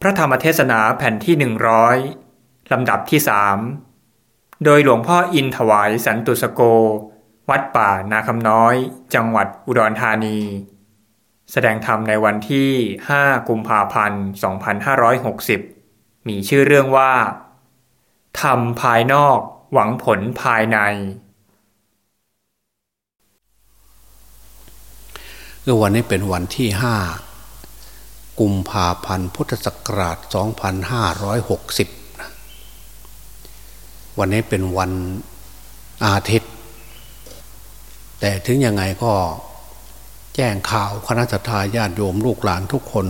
พระธรรมเทศนาแผ่นที่หนึ่งร้อยลำดับที่สามโดยหลวงพ่ออินถวายสันตุสโก วัดป่านาคำน้อย จังหวัดอุดรธานี แสดงธรรมในวันที่ 5 กุมภาพันธ์ 2560 มีชื่อเรื่องว่าทำภายนอกหวังผลภายใน วันนี้เป็นวันที่ห้า กุมภาพันธ์พุทธศักราช 2560 วันนี้เป็นวันอาทิตย์ แต่ถึงยังไงก็แจ้งข่าวคณะทาญาติโยมลูกหลานทุกคน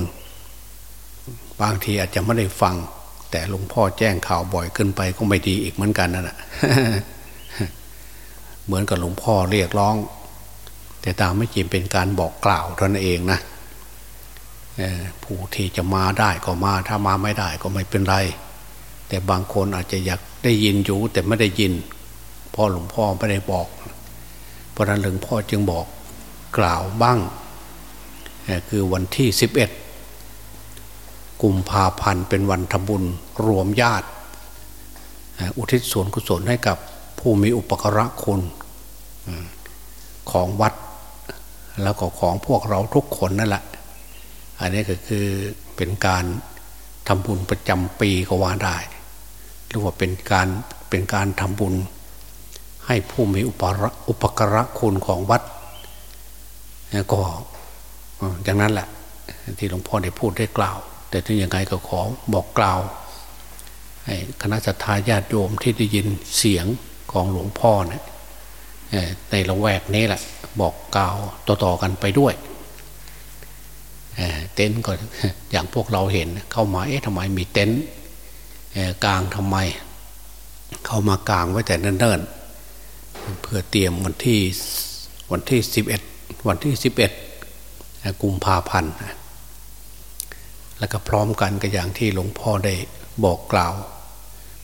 บางทีอาจจะไม่ได้ฟัง แต่หลวงพ่อแจ้งข่าวบ่อยขึ้นไปก็ไม่ดีอีกเหมือนกันนั่นแหละเหมือนกับหลวงพ่อเรียกร้อง แต่ตามไม่จริงเป็นการบอกกล่าวตนเองนะ ผู้ที่จะมาได้ก็มาถ้ามาไม่ได้ก็ไม่เป็นไร แต่บางคนอาจจะอยากได้ยินอยู่แต่ไม่ได้ยินพ่อหลวงพ่อไม่ได้บอก เพราะนั้นหลวงพ่อจึงบอกกล่าวบ้างคือวันที่สิบเอ็ดกุมภาพันธ์เป็นวันทำบุญรวมญาติ อุทิศส่วนกุศลให้กับผู้มีอุปกระคุณของวัด แล้วก็ของพวกเราทุกคนนั่นแหละ อันนี้ก็คือเป็นการทำบุญประจำปีก็ว่าได้หรือว่าเป็นการเป็นการทำบุญ ให้ผู้มีอุปอุปกระคุณของวัดก็อย่างนั้นแหละ ที่หลวงพ่อได้พูดได้กล่าว แต่ถึงยังไงก็ขอบอกกล่าวให้คณะสัตยาติโยมที่ได้ยินเสียงของหลวงพ่อเนี่ยในละแวกนี้แหละ บอกกล่าวต่อๆกันไปด้วย เต็นท์ก็อย่างพวกเราเห็นเข้ามาเอ๊ะทำไมมีเต็นท์กลางทำไม เข้ามากลางไว้แต่เนิ่นๆเพื่อเตรียมวันที่วันที่สิบเอ็ดวันที่สิบเอ็ดกุมภาพันธ์แล้วก็พร้อมกันก็อย่างที่หลวงพ่อได้บอกกล่าว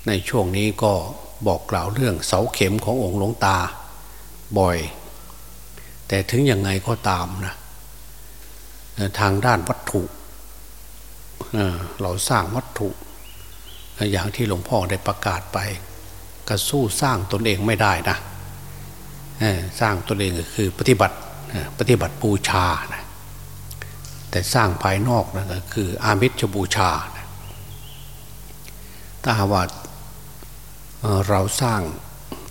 ในช่วงนี้ก็บอกกล่าวเรื่องเสาเข็มขององค์หลวงตาบ่อย แต่ถึงยังไงก็ตามนะ ทางด้านวัตถุ เราสร้างวัตถุ อย่างที่หลวงพ่อได้ประกาศไปก็สู้สร้างตนเองไม่ได้นะสร้างตนเองก็คือปฏิบัติปฏิบัติบูชานะแต่สร้างภายนอกนะก็คืออามิชบูชานะถ้าว่าเราสร้าง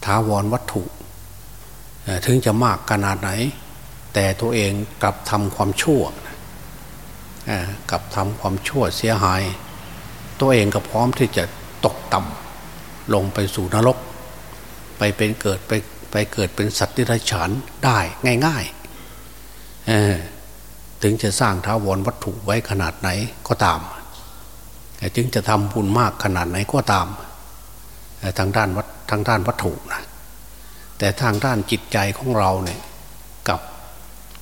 ท้าวรวัตถุ ถึงจะมากขนาดไหน แต่ตัวเองกลับทำความชั่ว กับทำความชั่วเสียหาย ตัวเองก็พร้อมที่จะตกต่ำลงไปสู่นรก ไปเป็นเกิดไปไปเกิดเป็นสัตว์ที่ไรฉานได้ง่ายๆถึงจะสร้างท้าวรวัตถุไว้ขนาดไหนก็ตามจึงจะทำบุญมากขนาดไหนก็ตามทางด้านวัดทางด้านวัตถุนะแต่ทางด้านจิตใจของเราเนี่ยกับ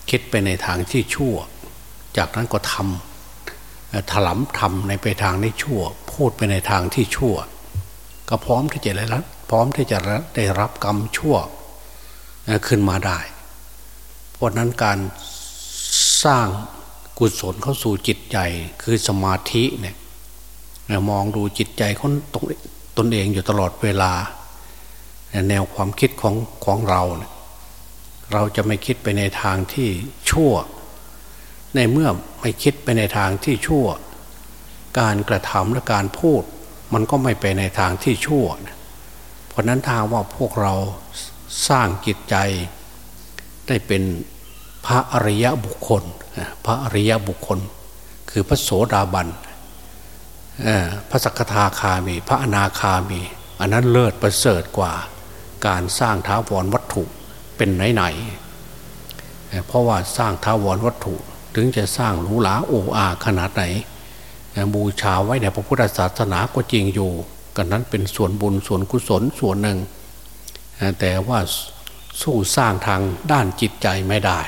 คิดไปในทางที่ชั่ว จากนั้นก็ทำถลำทำในไปทางในชั่ว พูดไปในทางที่ชั่ว ก็พร้อมที่จะได้รับพร้อมที่จะได้รับกรรมชั่วขึ้นมาได้ เพราะนั้นการสร้างกุศลเข้าสู่จิตใจคือสมาธิเนี่ยมองดูจิตใจคนตนตนเองอยู่ตลอดเวลา แนวความคิดของของเราเเราจะไม่คิดไปในทางที่ชั่ว ในเมื่อไม่คิดไปในทางที่ชั่ว การกระทำและการพูด มันก็ไม่ไปในทางที่ชั่ว เพราะนั้นทางว่าพวกเราสร้างจิตใจ ได้เป็นพระอริยบุคคล พระอริยบุคคล คือพระโสดาบันพระสักทาคามี พระอนาคามี อันนั้นเลิศประเสริฐกว่าการสร้างท้าวรวัตถุเป็นไหนๆเพราะว่าสร้างท้าวรวัตถุ ถึงจะสร้างหรูหราโอ้อาขนาดไหน บูชาไว้ในพระพุทธศาสนาก็จริงอยู่กันนั้นเป็นส่วนบุญส่วนกุศลส่วนหนึ่ง แต่ว่าสู้สร้างทางด้านจิตใจไม่ได้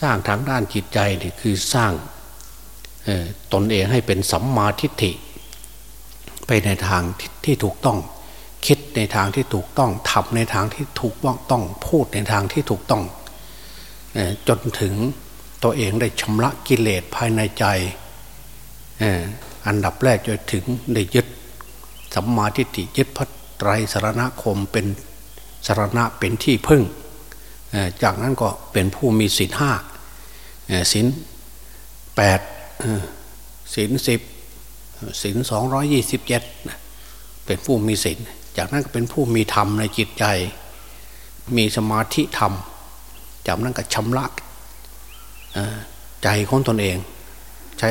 สร้างทางด้านจิตใจนี่คือสร้างตนเองให้เป็นสัมมาทิฏฐิ ไปในทางที่ถูกต้อง คิดในทางที่ถูกต้องทำในทางที่ถูกต้อง พูดในทางที่ถูกต้องจนถึง ตัวเองได้ชำระกิเลสภายในใจอันดับแรกจะถึงได้ยึดสัมมาทิฏฐิยึดพระไตรสรณคมเป็นสรณะเป็นที่พึ่ง จากนั้นก็เป็นผู้มีศีลห้าศีลแปดศีลสิบศีลสองร้อยยี่สิบเจ็ดเป็นผู้มีศีลจากนั้นก็เป็นผู้มีธรรมในจิตใจ มีสมาธิธรรม จากนั้นก็ชำระ ใจของตนเอง ใช้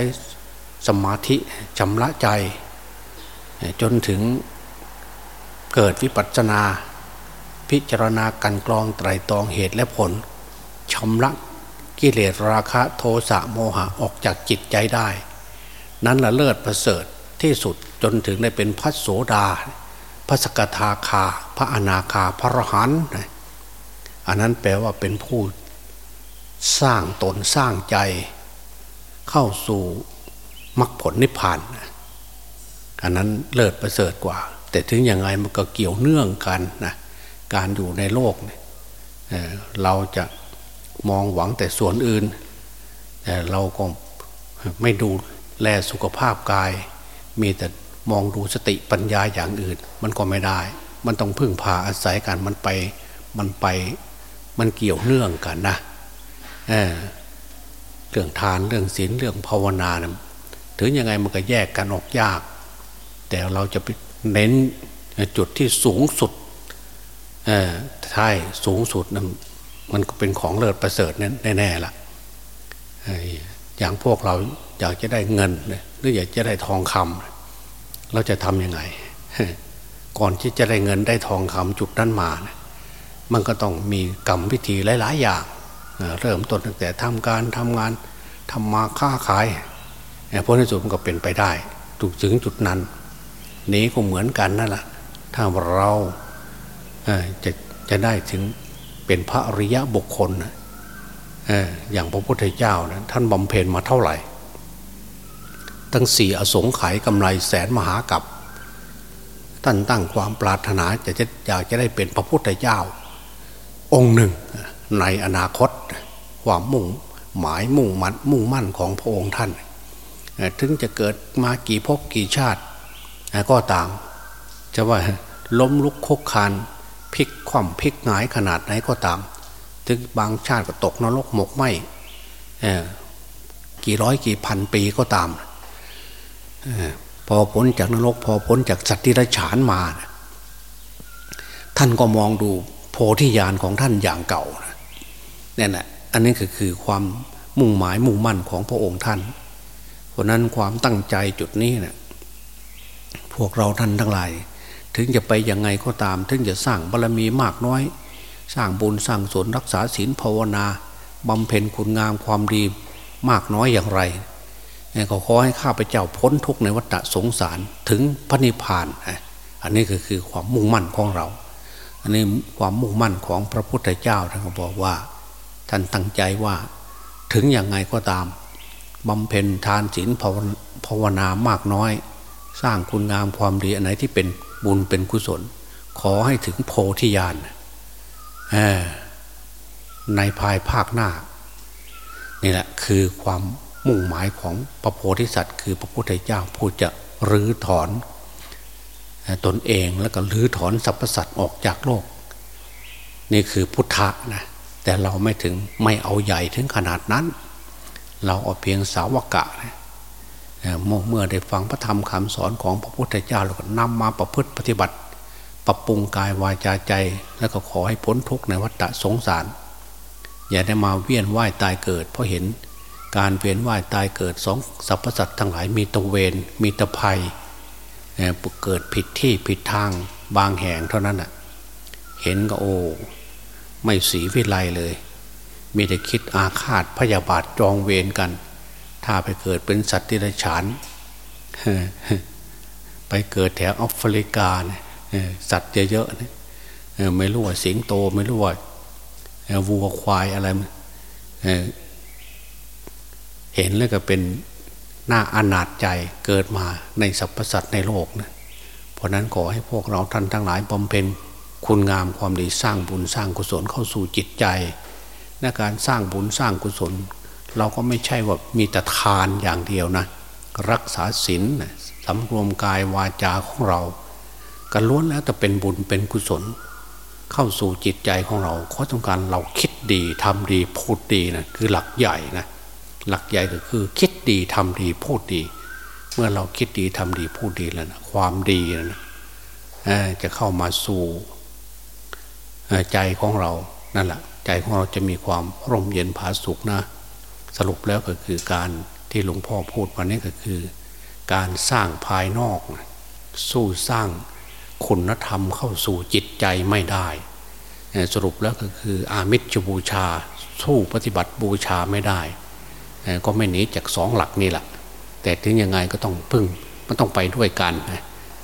สมาธิชำระใจ จนถึงเกิดวิปัสสนา พิจารณากันกรองไตรตรองเหตุและผลชำระกิเลสราคะโทสะโมหะออกจากจิตใจได้ นั้นละเลิศประเสริฐที่สุดจนถึงได้เป็นพระโสดา พระสกทาคา พระอนาคา พระรหันต์อันนั้นแปลว่าเป็นผู้ สร้างตนสร้างใจ เข้าสู่มรรคผลนิพพานอันนั้นเลิศประเสริฐกว่า แต่ถึงยังไงมันก็เกี่ยวเนื่องกันนะการอยู่ในโลกเนี่ยเราจะมองหวังแต่ส่วนอื่นแต่เราก็ไม่ดูแลสุขภาพกาย มีแต่มองดูสติปัญญาอย่างอื่น มันก็ไม่ได้ มันต้องพึ่งพาอาศัยกันมันไปมันไปมันเกี่ยวเนื่องกันนะ เเรื่องทานเรื่องศีลเรื่องภาวนานะถึงยังไงมันก็แยกกันออกยาก แต่เราจะไปเน้นจุดที่สูงสุดใช่สูงสุดนะมันก็เป็นของเลิศประเสริฐนั้นแน่ๆล่ะอย่างพวกเราอยากจะได้เงินหรืออยากจะได้ทองคำเราจะทำยังไง ก่อนที่จะได้เงินได้ทองคำจุดนั้นมานะมันก็ต้องมีกรรมวิธีหลาย ๆ อย่าง เริ่มต้นตั้งแต่ทำการทำงานทำมาค้าขายเพราะในสุดมันก็เป็นไปได้ถูกถึงจุดนั้น นี้ก็เหมือนกันนั่นแหละถ้าเราจะจะได้ถึงเป็นพระอริยะบุคคลอย่างพระพุทธเจ้านะท่านบำเพ็ญมาเท่าไหร่ ตั้งสี่อสงไขยกำไรแสนมหากับท่านตั้งความปรารถนาจะจะอยากจะได้เป็นพระพุทธเจ้า องค์หนึ่ง ในอนาคตความมุ่งหมายมุ่งมั่นมุ่งมั่นของพระองค์ท่าน ถึงจะเกิดมากี่ภพกี่ชาติ ก็ตามจะว่าล้มลุกคกคานพลิกคว่ำพลิกหงายขนาดไหนก็ตาม ถึงบางชาติก็ตกนรกหมกไหมกี่ร้อยกี่พันปีก็ตามพอพ้นจากนรก พอพ้นจากสัตว์ที่ไรฉานมา ท่านก็มองดูโพธิญาณของท่านอย่างเก่านี่ แหละอันนี้คือคือความมุ่งหมายมุ่งมั่นของพระองค์ท่าน เพราะนั้นความตั้งใจจุดนี้เนะี่ยพวกเราท่านทั้งหลาย ถึงจะไปยังไงก็ตาม ถึงจะสร้างบารรมีมากน้อย สร้างบุญสร้างสนรักษาศีลภาวนาบำเพ็ญคุณงามความดีมากน้อยอย่างไรก็ขอให้ข้าพเจ้าพ้นทุกข์ในวัฏสงสารถึงพระนิพพาน อันนี้ก็คือความมุ่งมั่นของเรา อันนี้ความมุ่งมั่นของพระพุทธเจ้าท่านก็บอกว่า ท่านตั้งใจว่า ถึงอย่างไงก็ตามบำเพ็ญทานศีลภาวนามากน้อย สร้างคุณงามความดีอันไหนที่เป็นบุญเป็นกุศล ขอให้ถึงโพธิญาณในภายภาคหน้านี่แหละคือความมุ่งหมายของพระโพธิสัตว์ คือพระพุทธเจ้าผู้จะรื้อถอนตนเองแล้วก็รื้อถอนสรรพสัตว์ออกจากโลก นี่คือพุทธะนะ แต่เราไม่ถึงไม่เอาใหญ่ถึงขนาดนั้น เราเอาเพียงสาวกะนะเมื่อได้ฟังพระธรรมคำสอนของพระพุทธเจ้าแล้วก็นำมาประพฤติปฏิบัติ ปรับปรุงกายวาจาใจ แล้วก็ขอให้พ้นทุกข์ในวัฏสงสาร อย่าได้มาเวียนว่ายตายเกิด เพราะเห็นการเวียนว่ายตายเกิดสองสรรพสัตว์ทั้งหลายมีตะเวนมีตะภัยเกิดผิดที่ผิดทางบางแห่งเท่านั้นอะเห็นก็โอ้ ไม่สีวิไลเลย มีแต่คิดอาฆาตพยาบาทจองเวรกัน ถ้าไปเกิดเป็นสัตว์ที่ไรฉานไปเกิดแถวแอฟริกาเนี่ยสัตว์เยอะๆนี่ไม่รู้ว่าสิงโตไม่รู้ว่าวัวควายอะไรเห็นแล้วก็เป็นหน้าอนาจใจเกิดมาในสรรพสัตว์ในโลกนะเพราะนั้นขอให้พวกเราท่านทั้งหลายบำเพ็ญ คุณงามความดีสร้างบุญสร้างกุศลเข้าสู่จิตใจในการสร้างบุญสร้างกุศล เราก็ไม่ใช่ว่ามีแต่ทานอย่างเดียวนะ รักษาศีลสำรวมกายวาจาของเราก็ล้วนแล้วแต่เป็นบุญเป็นกุศล เข้าสู่จิตใจของเราข้อต้องการเราคิดดีทำดีพูดดีนะคือหลักใหญ่นะหลักใหญ่ก็คือคิดดีทำดีพูดดี เมื่อเราคิดดีทำดีพูดดีแล้วนะความดีนะจะเข้ามาสู่ ใจของเรานั่นแหละใจของเราจะมีความร่มเย็นผาสุกนะ สรุปแล้วก็คือการที่หลวงพ่อพูดวันนี้ก็คือ การสร้างภายนอก สู้สร้างคุณธรรมเข้าสู่จิตใจไม่ได้ สรุปแล้วก็คืออามิชบูชา สู้ปฏิบัติบูชาไม่ได้ ก็ไม่หนีจากสองหลักนี่แหละแต่ถึงยังไงก็ต้องพึ่งมันต้องไปด้วยกัน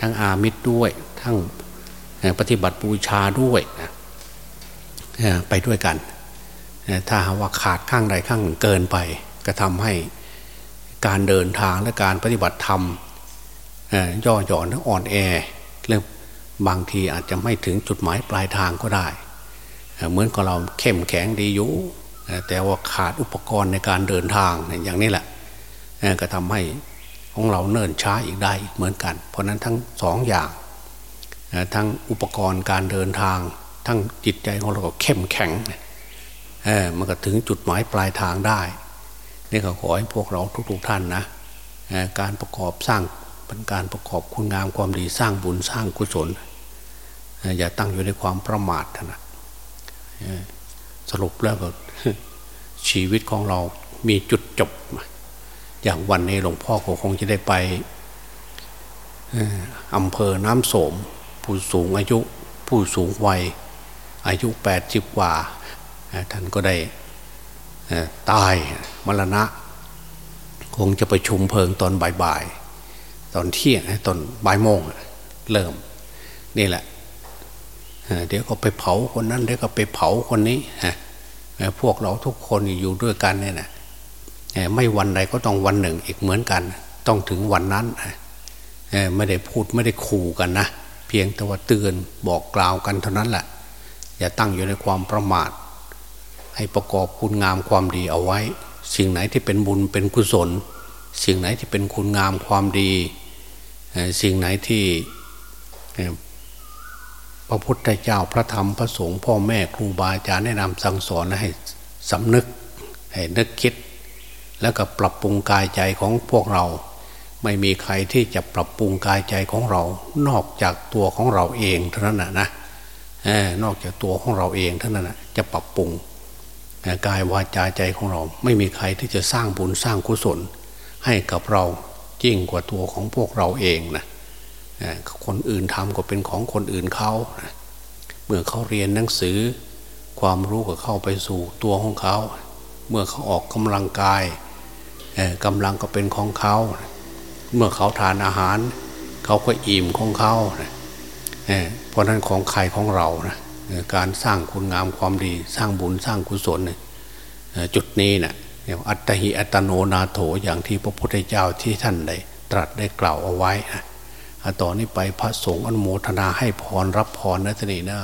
ทั้งอามิตรด้วยทั้งปฏิบัติบูชาด้วย ไปด้วยกัน ถ้าว่าขาดข้างใดข้างหนึ่งเกินไป ก็ทำให้การเดินทางและการปฏิบัติธรรมย่อหย่อนอ่อนแอเรื่องบางทีอาจจะไม่ถึงจุดหมายปลายทางก็ได้ เหมือนกับเราเข้มแข็งดีอยู่แต่ว่าขาดอุปกรณ์ในการเดินทางอย่างนี้แหละก็ทำให้ของเราเนิ่นช้าอีกได้เหมือนกัน เพราะนั้นทั้งสองอย่างทั้งอุปกรณ์การเดินทาง ทั้งจิตใจของเราก็เข้มแข็งมันก็ถึงจุดหมายปลายทางได้ นี่ก็ขอให้พวกเราทุกๆท่านนะการประกอบสร้างเป็นการประกอบคุณงามความดีสร้างบุญสร้างกุศล อย่าตั้งอยู่ในความประมาทนะสรุปแล้วก็ชีวิตของเรามีจุดจบ อย่างวันนี้หลวงพ่อคงจะได้ไปอำเภอน้ำโสม ผู้สูงอายุ ผู้สูงวัย อายุแปดสิบกว่า ท่านก็ได้ตายมรณะ คงจะประชุมเพลิงตอนบ่ายๆ ตอนเที่ยงตอนบ่ายโมงเริ่ม นี่แหละ เดี๋ยวก็ไปเผาคนนั้น เดี๋ยวก็ไปเผาคนนี้พวกเราทุกคนอยู่ด้วยกันเนี่ยนะไม่วันใดก็ต้องวันหนึ่งอีกเหมือนกัน ต้องถึงวันนั้นไม่ได้พูดไม่ได้ขู่กันนะ เพียงแต่ว่าเตือนบอกกล่าวกันเท่านั้นแหละ อย่าตั้งอยู่ในความประมาท ให้ประกอบคุณงามความดีเอาไว้ สิ่งไหนที่เป็นบุญเป็นกุศล สิ่งไหนที่เป็นคุณงามความดี สิ่งไหนที่พระพุทธเจ้าพระธรรมพระสงฆ์พ่อแม่ครูบาอาจารย์แนะนำสั่งสอนให้สำนึกให้นึกคิด แล้วก็ปรับปรุงกายใจของพวกเรา ไม่มีใครที่จะปรับปรุงกายใจของเรา นอกจากตัวของเราเองเท่านั้นนะ นอกจากตัวของเราเองเท่านั้นนะจะปรับปรุงกายวาจาใจของเรา ไม่มีใครที่จะสร้างบุญสร้างกุศล ให้กับเรายิ่งกว่าตัวของพวกเราเองนะคนอื่นทำก็เป็นของคนอื่นเขาเมื่อเขาเรียนหนังสือ ความรู้ก็เข้าไปสู่ตัวของเขา เมื่อเขาออกกำลังกายกำลังก็เป็นของเขา เมื่อเขาทานอาหาร เขาก็อิ่มของเขา เพราะนั้นของใครของเรานะการสร้างคุณงามความดี สร้างบุญสร้างกุศลจุดนี้นะอัตหิอัตโนนาโถอย่างที่พระพุทธเจ้าที่ท่านได้ตรัสได้กล่าวเอาไว้นะต่อนนี้ไปพระสงฆ์อนุโมทนาให้พรรับพรนะท่านี่นะ